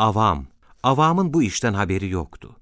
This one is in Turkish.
avam. Avamın bu işten haberi yoktu.